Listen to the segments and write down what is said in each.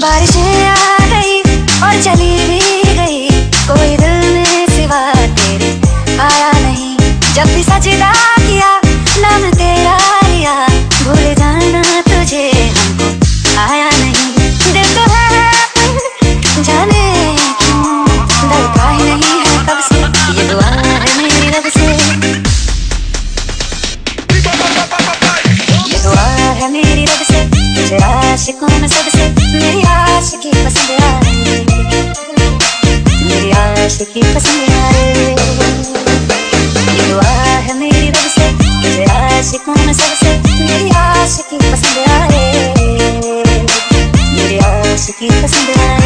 बारिशें आ गई और चली aquí te.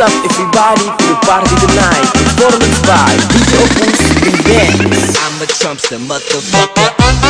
Up everybody to the party tonight. Performance by DJ Opus and Dance I'm a Trumpster motherfucker.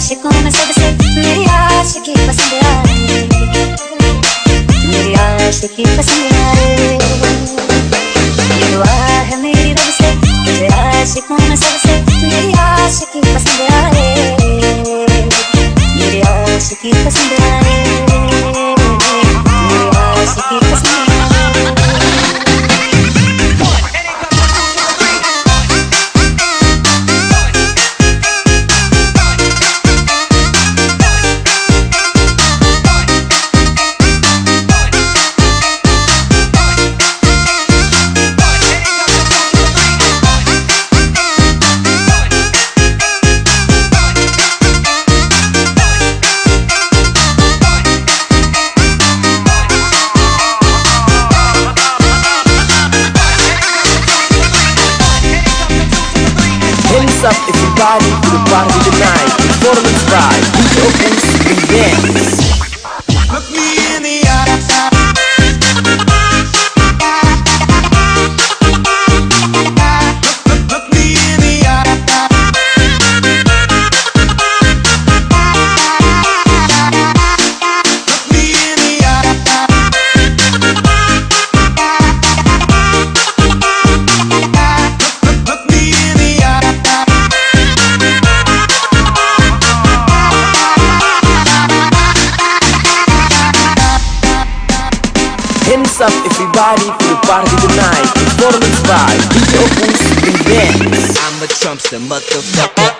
आशिकों में सबसे मेरी आशिकी पसंद आए। मेरी आशिकी पसंद आए। What's up everybody? To the party tonight? Performance by DJ Opus and Dance. Up everybody to the party tonight. Performance by DJ Opus and Dance I'm a Trumpster motherfucker.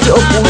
DJ Opus